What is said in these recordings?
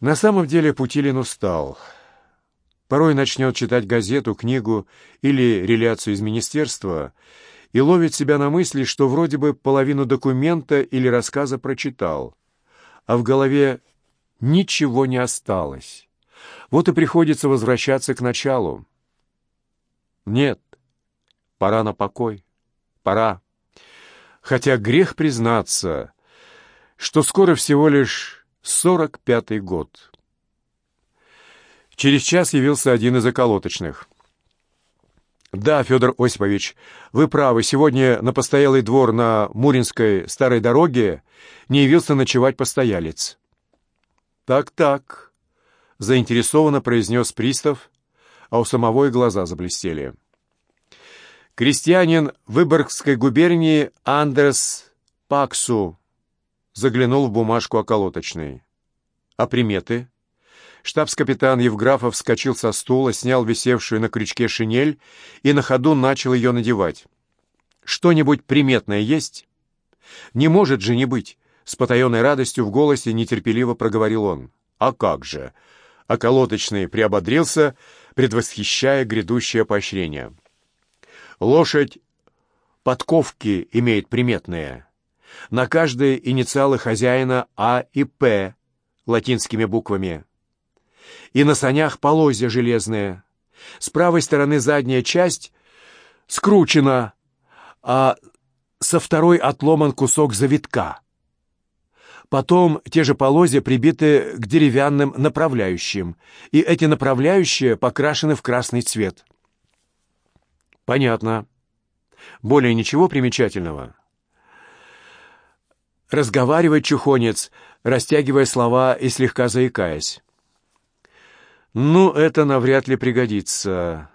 На самом деле Путилин устал. Порой начнет читать газету, книгу или реляцию из министерства и ловит себя на мысли, что вроде бы половину документа или рассказа прочитал, а в голове ничего не осталось. Вот и приходится возвращаться к началу. Нет, пора на покой. Пора. Хотя грех признаться, что скоро всего лишь сорок пятый год. Через час явился один из околоточных. «Да, Федор Осипович, вы правы. Сегодня на постоялый двор на Муринской старой дороге не явился ночевать постоялец». «Так-так», — заинтересованно произнес пристав, а у самого и глаза заблестели. Крестьянин Выборгской губернии Андерс Паксу заглянул в бумажку околоточной. «А приметы?» Штабс-капитан Евграфов вскочил со стула, снял висевшую на крючке шинель и на ходу начал ее надевать. «Что-нибудь приметное есть?» «Не может же не быть!» С потаенной радостью в голосе нетерпеливо проговорил он. «А как же!» Околоточный приободрился, предвосхищая грядущее поощрение. «Лошадь подковки имеет приметные. На каждой инициалы хозяина А и П латинскими буквами и на санях полозья железные. С правой стороны задняя часть скручена, а со второй отломан кусок завитка. Потом те же полозья прибиты к деревянным направляющим, и эти направляющие покрашены в красный цвет. Понятно. Более ничего примечательного. Разговаривает чухонец, растягивая слова и слегка заикаясь. «Ну, это навряд ли пригодится.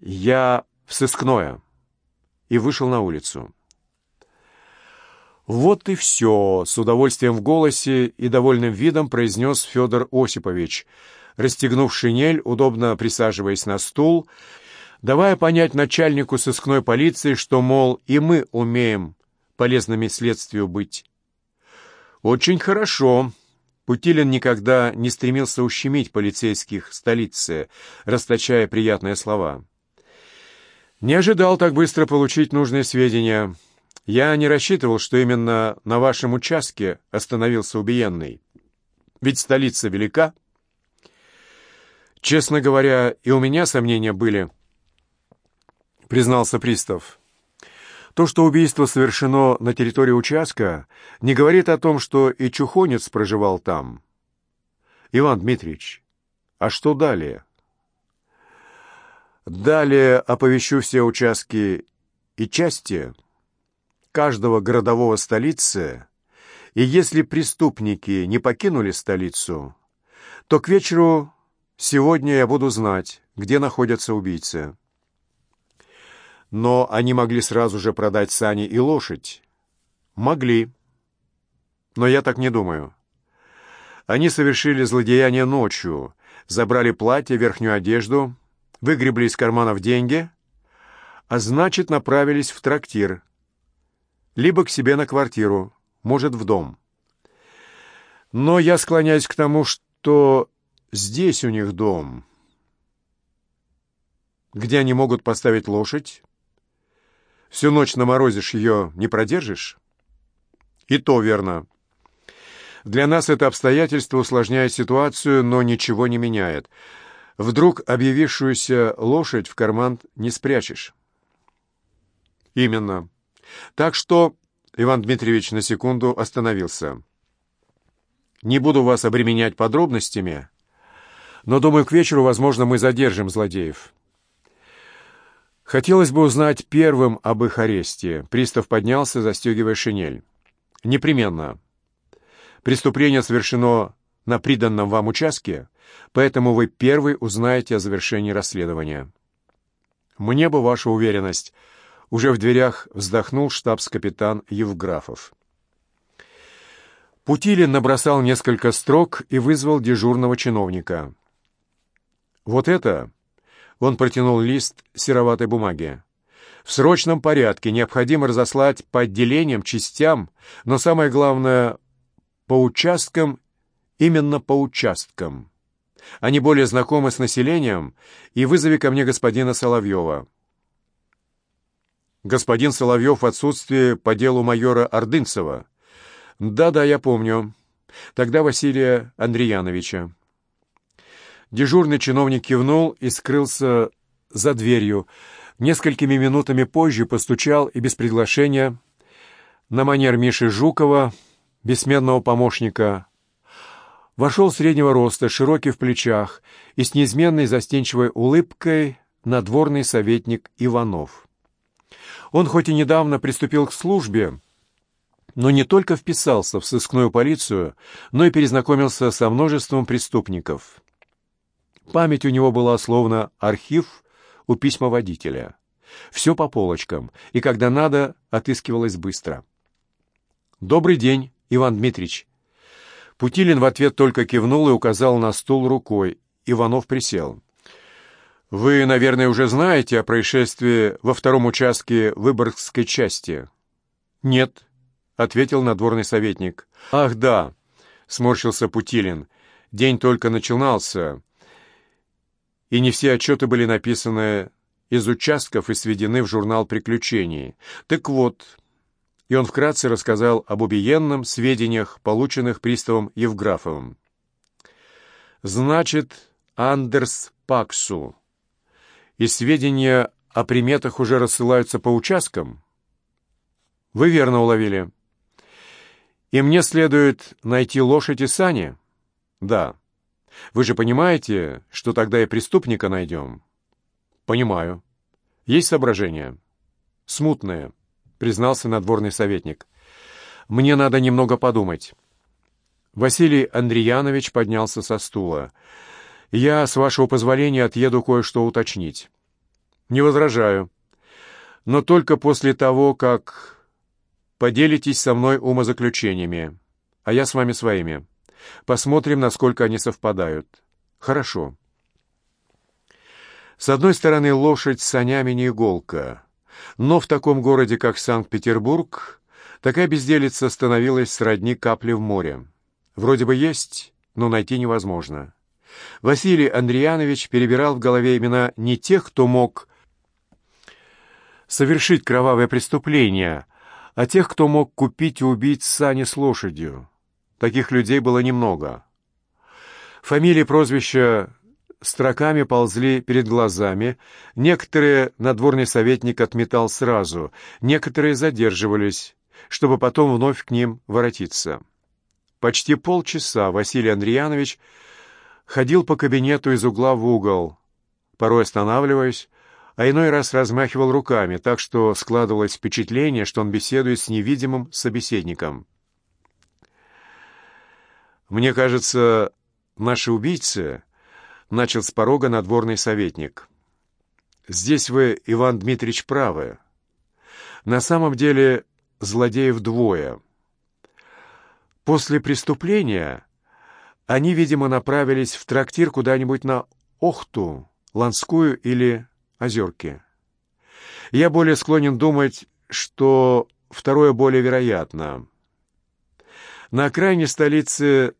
Я в сыскное». И вышел на улицу. «Вот и все!» — с удовольствием в голосе и довольным видом произнес Федор Осипович, расстегнув шинель, удобно присаживаясь на стул, давая понять начальнику сыскной полиции, что, мол, и мы умеем полезными следствию быть. «Очень хорошо!» Путилин никогда не стремился ущемить полицейских столицы, расточая приятные слова. «Не ожидал так быстро получить нужные сведения. Я не рассчитывал, что именно на вашем участке остановился убиенный. Ведь столица велика». «Честно говоря, и у меня сомнения были», — признался пристав. То, что убийство совершено на территории участка, не говорит о том, что и Чухонец проживал там. Иван Дмитриевич, а что далее? Далее оповещу все участки и части каждого городового столицы, и если преступники не покинули столицу, то к вечеру сегодня я буду знать, где находятся убийцы. Но они могли сразу же продать сани и лошадь. Могли. Но я так не думаю. Они совершили злодеяние ночью, забрали платье, верхнюю одежду, выгребли из карманов деньги, а значит, направились в трактир. Либо к себе на квартиру, может, в дом. Но я склоняюсь к тому, что здесь у них дом, где они могут поставить лошадь, Всю ночь наморозишь ее, не продержишь? И то верно. Для нас это обстоятельство усложняет ситуацию, но ничего не меняет. Вдруг объявившуюся лошадь в карман не спрячешь. Именно. Так что Иван Дмитриевич на секунду остановился. Не буду вас обременять подробностями, но, думаю, к вечеру, возможно, мы задержим злодеев. Хотелось бы узнать первым об их аресте. Пристав поднялся, застегивая шинель. Непременно. Преступление совершено на приданном вам участке, поэтому вы первый узнаете о завершении расследования. Мне бы ваша уверенность. Уже в дверях вздохнул штабс-капитан Евграфов. Путилин набросал несколько строк и вызвал дежурного чиновника. «Вот это он протянул лист сероватой бумаги. В срочном порядке необходимо разослать по отделениям, частям, но самое главное — по участкам именно по участкам. Они более знакомы с населением, и вызови ко мне господина Соловьева. Господин Соловьев в отсутствии по делу майора Ордынцева. Да-да, я помню. Тогда Василия Андреяновича. Дежурный чиновник кивнул и скрылся за дверью. Несколькими минутами позже постучал и без приглашения на манер Миши Жукова, бессменного помощника, вошел среднего роста, широкий в плечах и с неизменной застенчивой улыбкой надворный советник Иванов. Он хоть и недавно приступил к службе, но не только вписался в сыскную полицию, но и перезнакомился со множеством преступников. Память у него была словно архив у письмоводителя. Все по полочкам, и когда надо, отыскивалось быстро. «Добрый день, Иван Дмитрич!» Путилин в ответ только кивнул и указал на стул рукой. Иванов присел. «Вы, наверное, уже знаете о происшествии во втором участке Выборгской части?» «Нет», — ответил надворный советник. «Ах, да», — сморщился Путилин. «День только начинался, и не все отчеты были написаны из участков и сведены в журнал приключений. Так вот, и он вкратце рассказал об убиенном, сведениях, полученных приставом Евграфовым. «Значит, Андерс Паксу. И сведения о приметах уже рассылаются по участкам?» «Вы верно уловили. И мне следует найти лошадь и сани?» «Да. Вы же понимаете, что тогда и преступника найдем?» «Понимаю. Есть соображения?» «Смутные» признался надворный советник. «Мне надо немного подумать». Василий Андреянович поднялся со стула. «Я, с вашего позволения, отъеду кое-что уточнить». «Не возражаю. Но только после того, как поделитесь со мной умозаключениями, а я с вами своими. Посмотрим, насколько они совпадают». «Хорошо». С одной стороны, лошадь с санями не иголка. Но в таком городе, как Санкт-Петербург, такая безделица становилась сродни капли в море. Вроде бы есть, но найти невозможно. Василий Андреянович перебирал в голове имена не тех, кто мог совершить кровавое преступление, а тех, кто мог купить и убить сани с лошадью. Таких людей было немного. Фамилии, прозвища строками ползли перед глазами, некоторые надворный советник отметал сразу, некоторые задерживались, чтобы потом вновь к ним воротиться. Почти полчаса Василий Андреянович ходил по кабинету из угла в угол, порой останавливаясь, а иной раз размахивал руками, так что складывалось впечатление, что он беседует с невидимым собеседником. «Мне кажется, наши убийцы...» начал с порога надворный советник. «Здесь вы, Иван Дмитриевич, правы. На самом деле злодеев двое. После преступления они, видимо, направились в трактир куда-нибудь на Охту, Ланскую или Озерки. Я более склонен думать, что второе более вероятно. На окраине столицы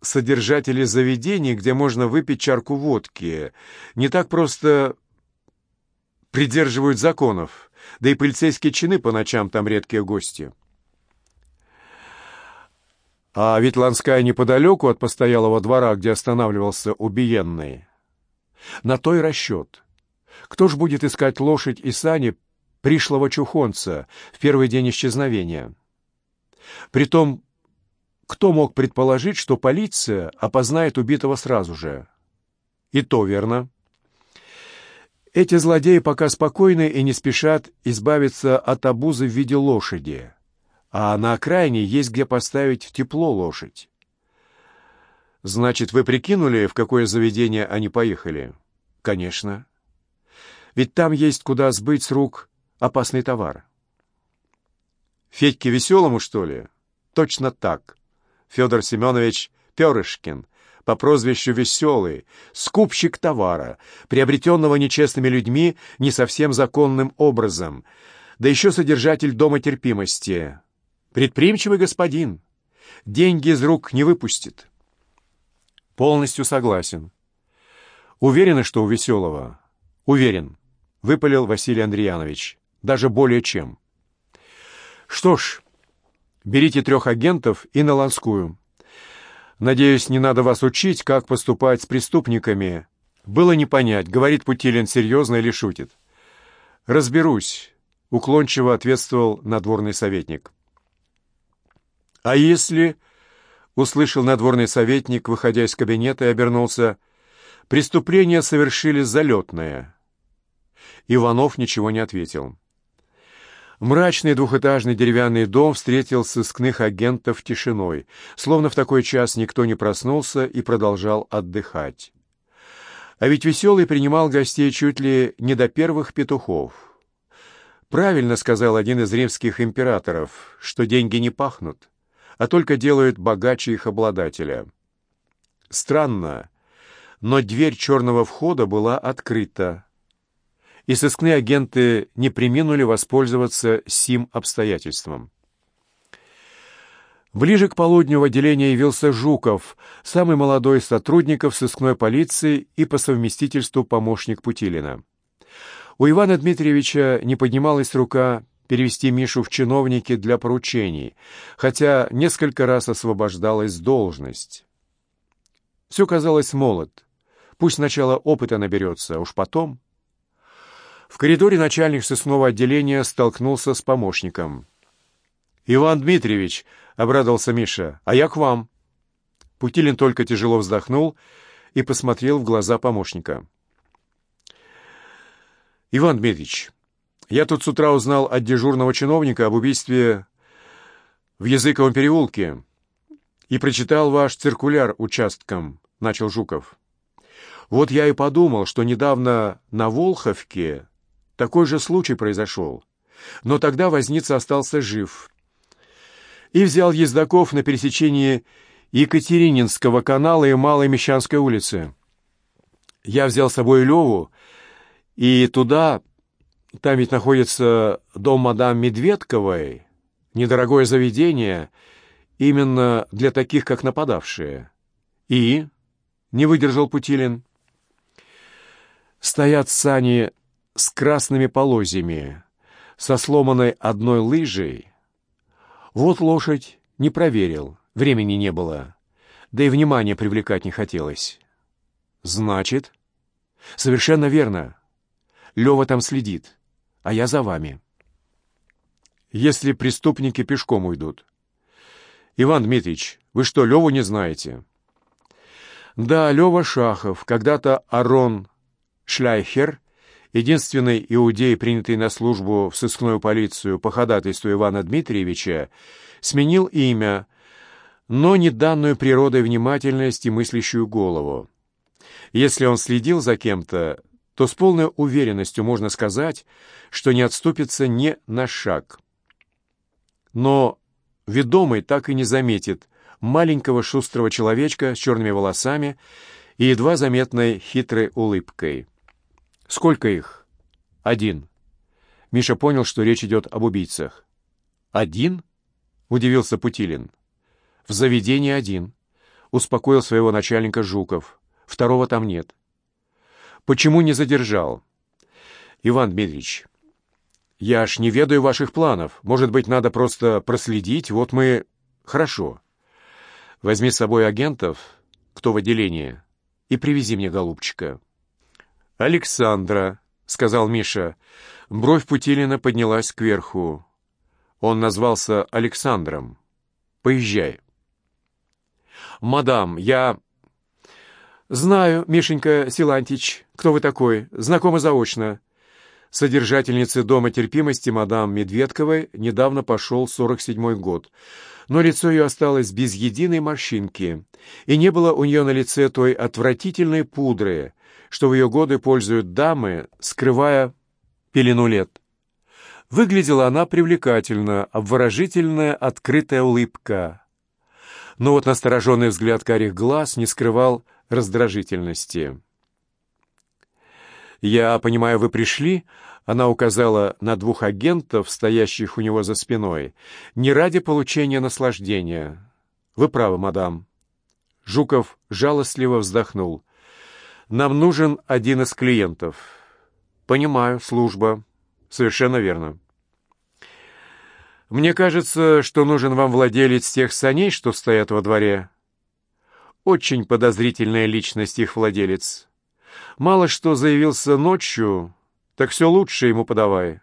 содержатели заведений, где можно выпить чарку водки, не так просто придерживают законов, да и полицейские чины по ночам там редкие гости. А ведь Ланская неподалеку от постоялого двора, где останавливался убиенный. На той расчет. Кто ж будет искать лошадь и сани пришлого чухонца в первый день исчезновения? Притом кто мог предположить, что полиция опознает убитого сразу же? И то верно. Эти злодеи пока спокойны и не спешат избавиться от обузы в виде лошади, а на окраине есть где поставить в тепло лошадь. Значит, вы прикинули, в какое заведение они поехали? Конечно. Ведь там есть куда сбыть с рук опасный товар. Федьке Веселому, что ли? Точно так. Федор Семенович Перышкин по прозвищу Веселый, скупщик товара, приобретенного нечестными людьми не совсем законным образом, да еще содержатель дома терпимости. Предприимчивый господин, деньги из рук не выпустит. Полностью согласен. Уверены, что у Веселого? Уверен, выпалил Василий Андреянович. Даже более чем. Что ж, берите трех агентов и на Ланскую. Надеюсь, не надо вас учить, как поступать с преступниками. Было не понять, говорит Путилин серьезно или шутит. Разберусь, уклончиво ответствовал надворный советник. А если услышал надворный советник, выходя из кабинета, и обернулся. «Преступление совершили залетное». Иванов ничего не ответил. Мрачный двухэтажный деревянный дом встретил сыскных агентов тишиной, словно в такой час никто не проснулся и продолжал отдыхать. А ведь Веселый принимал гостей чуть ли не до первых петухов. Правильно сказал один из римских императоров, что деньги не пахнут а только делают богаче их обладателя. Странно, но дверь черного входа была открыта, и сыскные агенты не приминули воспользоваться сим обстоятельством. Ближе к полудню в отделение явился Жуков, самый молодой из сотрудников сыскной полиции и по совместительству помощник Путилина. У Ивана Дмитриевича не поднималась рука перевести Мишу в чиновники для поручений, хотя несколько раз освобождалась должность. Все казалось молод. Пусть сначала опыта наберется, а уж потом... В коридоре начальник сыскного отделения столкнулся с помощником. «Иван Дмитриевич», — обрадовался Миша, — «а я к вам». Путилин только тяжело вздохнул и посмотрел в глаза помощника. «Иван Дмитриевич, я тут с утра узнал от дежурного чиновника об убийстве в Языковом переулке и прочитал ваш циркуляр участком, — начал Жуков. Вот я и подумал, что недавно на Волховке такой же случай произошел, но тогда возница остался жив. И взял ездаков на пересечении Екатерининского канала и Малой Мещанской улицы. Я взял с собой Леву, и туда там ведь находится дом мадам Медведковой, недорогое заведение, именно для таких, как нападавшие. И? Не выдержал Путилин. Стоят сани с красными полозьями, со сломанной одной лыжей. Вот лошадь не проверил, времени не было, да и внимания привлекать не хотелось. Значит? Совершенно верно. Лева там следит а я за вами. Если преступники пешком уйдут. Иван Дмитриевич, вы что, Леву не знаете? Да, Лева Шахов, когда-то Арон Шляйхер, единственный иудей, принятый на службу в сыскную полицию по ходатайству Ивана Дмитриевича, сменил имя, но не данную природой внимательность и мыслящую голову. Если он следил за кем-то, то с полной уверенностью можно сказать, что не отступится ни на шаг. Но ведомый так и не заметит маленького шустрого человечка с черными волосами и едва заметной хитрой улыбкой. «Сколько их?» «Один». Миша понял, что речь идет об убийцах. «Один?» — удивился Путилин. «В заведении один», — успокоил своего начальника Жуков. «Второго там нет». Почему не задержал? Иван Дмитриевич, я ж не ведаю ваших планов. Может быть, надо просто проследить? Вот мы... Хорошо. Возьми с собой агентов, кто в отделении, и привези мне голубчика. Александра, — сказал Миша. Бровь Путилина поднялась кверху. Он назвался Александром. Поезжай. «Мадам, я...» «Знаю, Мишенька Силантич, кто вы такой, знакомы заочно». Содержательнице Дома терпимости мадам Медведковой недавно пошел 47-й год, но лицо ее осталось без единой морщинки, и не было у нее на лице той отвратительной пудры, что в ее годы пользуют дамы, скрывая пелену лет. Выглядела она привлекательно, обворожительная открытая улыбка. Но вот настороженный взгляд карих глаз не скрывал раздражительности. «Я понимаю, вы пришли?» Она указала на двух агентов, стоящих у него за спиной. «Не ради получения наслаждения. Вы правы, мадам. Жуков жалостливо вздохнул. «Нам нужен один из клиентов». «Понимаю, служба. Совершенно верно». «Мне кажется, что нужен вам владелец тех саней, что стоят во дворе». «Очень подозрительная личность их владелец. Мало что заявился ночью, так все лучше ему подавай».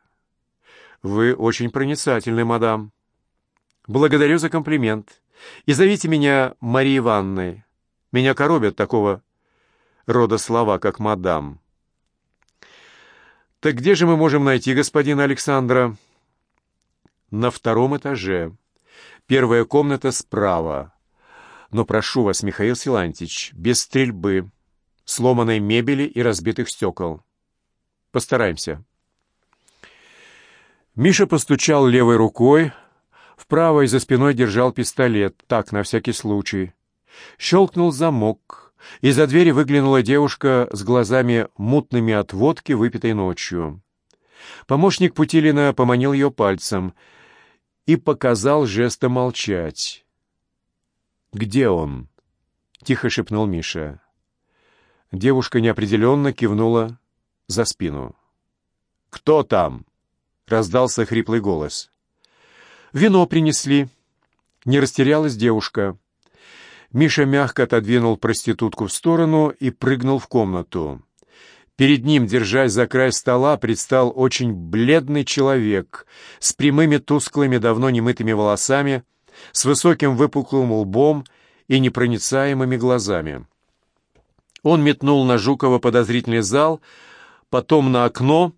«Вы очень проницательны, мадам». «Благодарю за комплимент. И зовите меня Марией Ивановной. Меня коробят такого рода слова, как «мадам». «Так где же мы можем найти господина Александра?» «На втором этаже. Первая комната справа. Но прошу вас, Михаил Силантич, без стрельбы, сломанной мебели и разбитых стекол. Постараемся». Миша постучал левой рукой, в правой за спиной держал пистолет, так, на всякий случай. Щелкнул замок. Из-за двери выглянула девушка с глазами мутными от водки, выпитой ночью. Помощник Путилина поманил ее пальцем и показал жестом молчать. «Где он?» — тихо шепнул Миша. Девушка неопределенно кивнула за спину. «Кто там?» — раздался хриплый голос. Вино принесли. Не растерялась девушка. Миша мягко отодвинул проститутку в сторону и прыгнул в комнату. Перед ним, держась за край стола, предстал очень бледный человек с прямыми тусклыми, давно немытыми волосами, с высоким выпуклым лбом и непроницаемыми глазами. Он метнул на Жукова подозрительный зал, потом на окно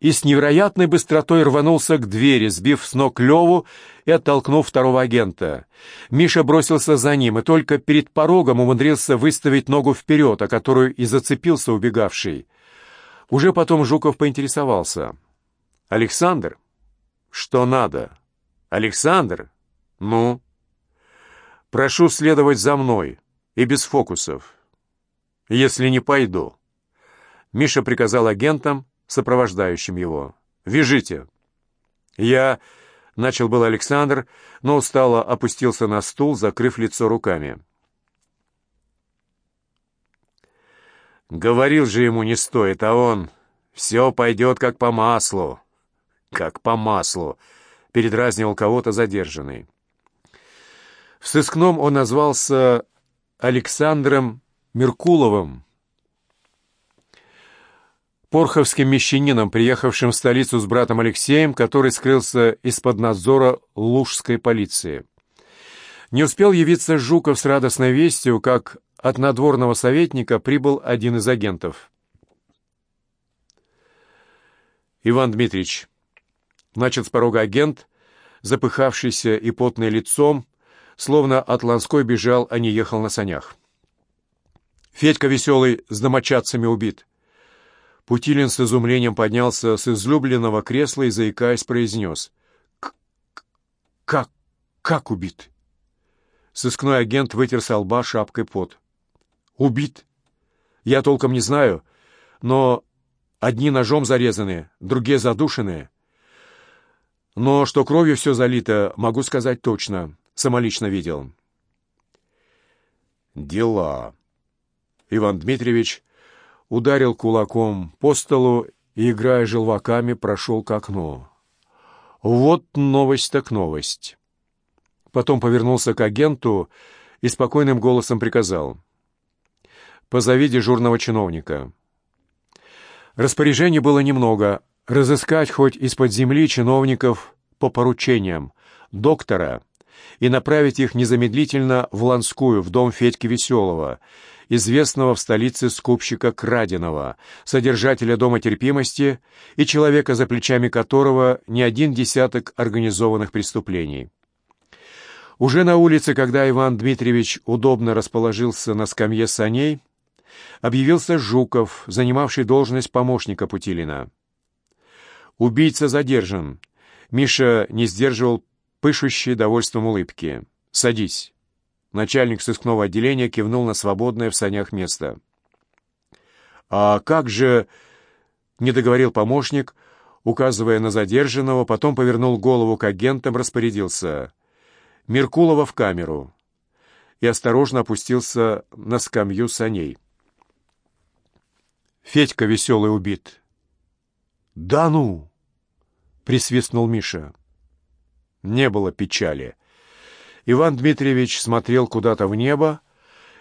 и с невероятной быстротой рванулся к двери, сбив с ног Леву и оттолкнув второго агента. Миша бросился за ним и только перед порогом умудрился выставить ногу вперед, о которую и зацепился убегавший. Уже потом Жуков поинтересовался. «Александр? Что надо? Александр? Ну?» «Прошу следовать за мной и без фокусов. Если не пойду». Миша приказал агентам сопровождающим его. «Вяжите!» «Я...» — начал был Александр, но устало опустился на стул, закрыв лицо руками. Говорил же ему не стоит, а он... Все пойдет как по маслу. Как по маслу. Передразнивал кого-то задержанный. В сыскном он назвался Александром Меркуловым, порховским мещанином, приехавшим в столицу с братом Алексеем, который скрылся из-под надзора лужской полиции. Не успел явиться Жуков с радостной вестью, как от надворного советника прибыл один из агентов. «Иван Дмитриевич», — начал с порога агент, запыхавшийся и потный лицом, словно от Ланской бежал, а не ехал на санях. «Федька веселый с домочадцами убит. Путилин с изумлением поднялся с излюбленного кресла и, заикаясь, произнес. «Как? Как убит?» Сыскной агент вытер со лба шапкой пот. «Убит? Я толком не знаю, но одни ножом зарезаны, другие задушены. Но что кровью все залито, могу сказать точно. Самолично видел». «Дела». Иван Дмитриевич ударил кулаком по столу и, играя желваками, прошел к окну. Вот новость так новость. Потом повернулся к агенту и спокойным голосом приказал. «Позови дежурного чиновника». Распоряжений было немного. Разыскать хоть из-под земли чиновников по поручениям, доктора, и направить их незамедлительно в Ланскую, в дом Федьки Веселого, известного в столице скупщика Краденого, содержателя Дома терпимости и человека, за плечами которого не один десяток организованных преступлений. Уже на улице, когда Иван Дмитриевич удобно расположился на скамье саней, объявился Жуков, занимавший должность помощника Путилина. «Убийца задержан». Миша не сдерживал пышущей довольством улыбки. «Садись». Начальник сыскного отделения кивнул на свободное в санях место. «А как же...» — не договорил помощник, указывая на задержанного, потом повернул голову к агентам, распорядился. «Меркулова в камеру. и осторожно опустился на скамью саней. Федька веселый убит. «Да ну!» — присвистнул Миша. Не было печали. Иван Дмитриевич смотрел куда-то в небо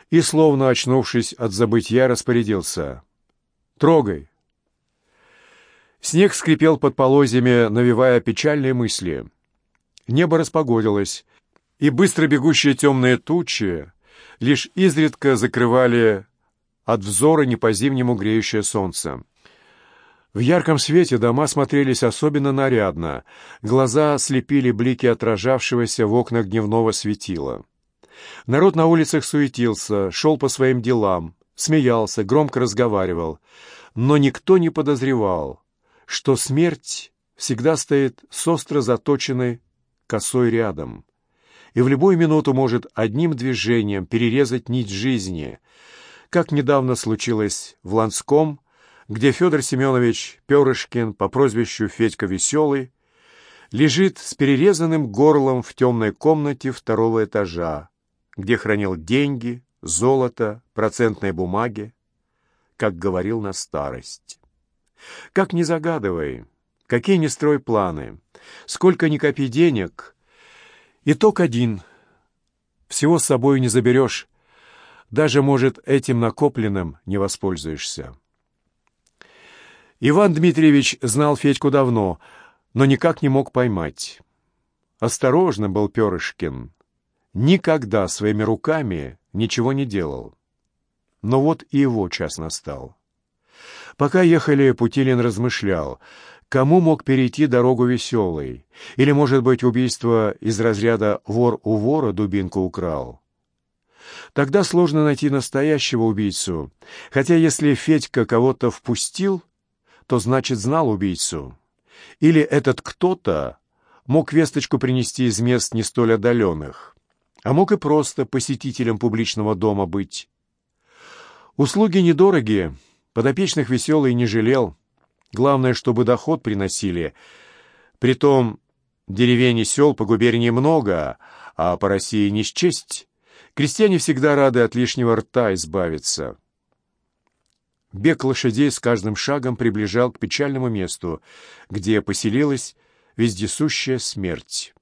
и, словно очнувшись от забытья, распорядился. «Трогай!» Снег скрипел под полозьями, навевая печальные мысли. Небо распогодилось, и быстро бегущие темные тучи лишь изредка закрывали от взора не по-зимнему греющее солнце. В ярком свете дома смотрелись особенно нарядно, глаза слепили блики отражавшегося в окнах дневного светила. Народ на улицах суетился, шел по своим делам, смеялся, громко разговаривал, но никто не подозревал, что смерть всегда стоит с остро заточенной косой рядом. И в любую минуту может одним движением перерезать нить жизни, как недавно случилось в Ланском, где Федор Семенович Перышкин по прозвищу Федька Веселый лежит с перерезанным горлом в темной комнате второго этажа, где хранил деньги, золото, процентные бумаги, как говорил на старость. Как не загадывай, какие не строй планы, сколько ни копи денег, итог один. Всего с собой не заберешь, даже, может, этим накопленным не воспользуешься. Иван Дмитриевич знал Федьку давно, но никак не мог поймать. Осторожно был Перышкин. Никогда своими руками ничего не делал. Но вот и его час настал. Пока ехали, Путилин размышлял, кому мог перейти дорогу веселый, или, может быть, убийство из разряда «вор у вора дубинку украл». Тогда сложно найти настоящего убийцу, хотя если Федька кого-то впустил, то значит знал убийцу. Или этот кто-то мог весточку принести из мест не столь отдаленных, а мог и просто посетителем публичного дома быть. Услуги недорогие, Подопечных веселый не жалел. Главное, чтобы доход приносили. Притом деревень и сел по губернии много, а по России не счесть. Крестьяне всегда рады от лишнего рта избавиться. Бег лошадей с каждым шагом приближал к печальному месту, где поселилась вездесущая смерть.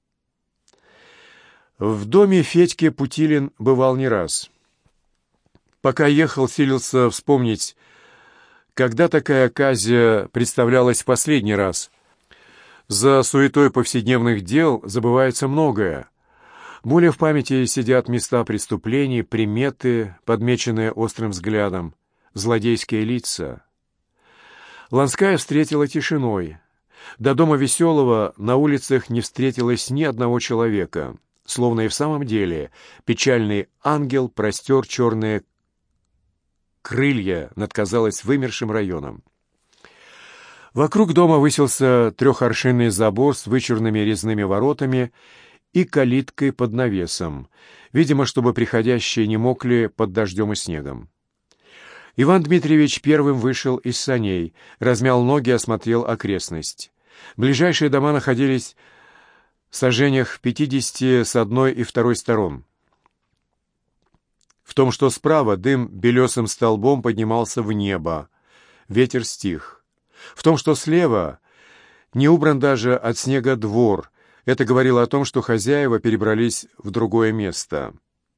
В доме Федьки Путилин бывал не раз. Пока ехал, силился вспомнить, когда такая оказия представлялась в последний раз? За суетой повседневных дел забывается многое. Более в памяти сидят места преступлений, приметы, подмеченные острым взглядом, злодейские лица. Ланская встретила тишиной. До дома Веселого на улицах не встретилось ни одного человека, словно и в самом деле печальный ангел простер черные крылья над, казалось, вымершим районом. Вокруг дома высился трехоршинный забор с вычурными резными воротами и калиткой под навесом, видимо, чтобы приходящие не мокли под дождем и снегом. Иван Дмитриевич первым вышел из саней, размял ноги, осмотрел окрестность. Ближайшие дома находились в сажениях пятидесяти с одной и второй сторон. В том, что справа дым белесым столбом поднимался в небо. Ветер стих. В том, что слева не убран даже от снега двор. Это говорило о том, что хозяева перебрались в другое место —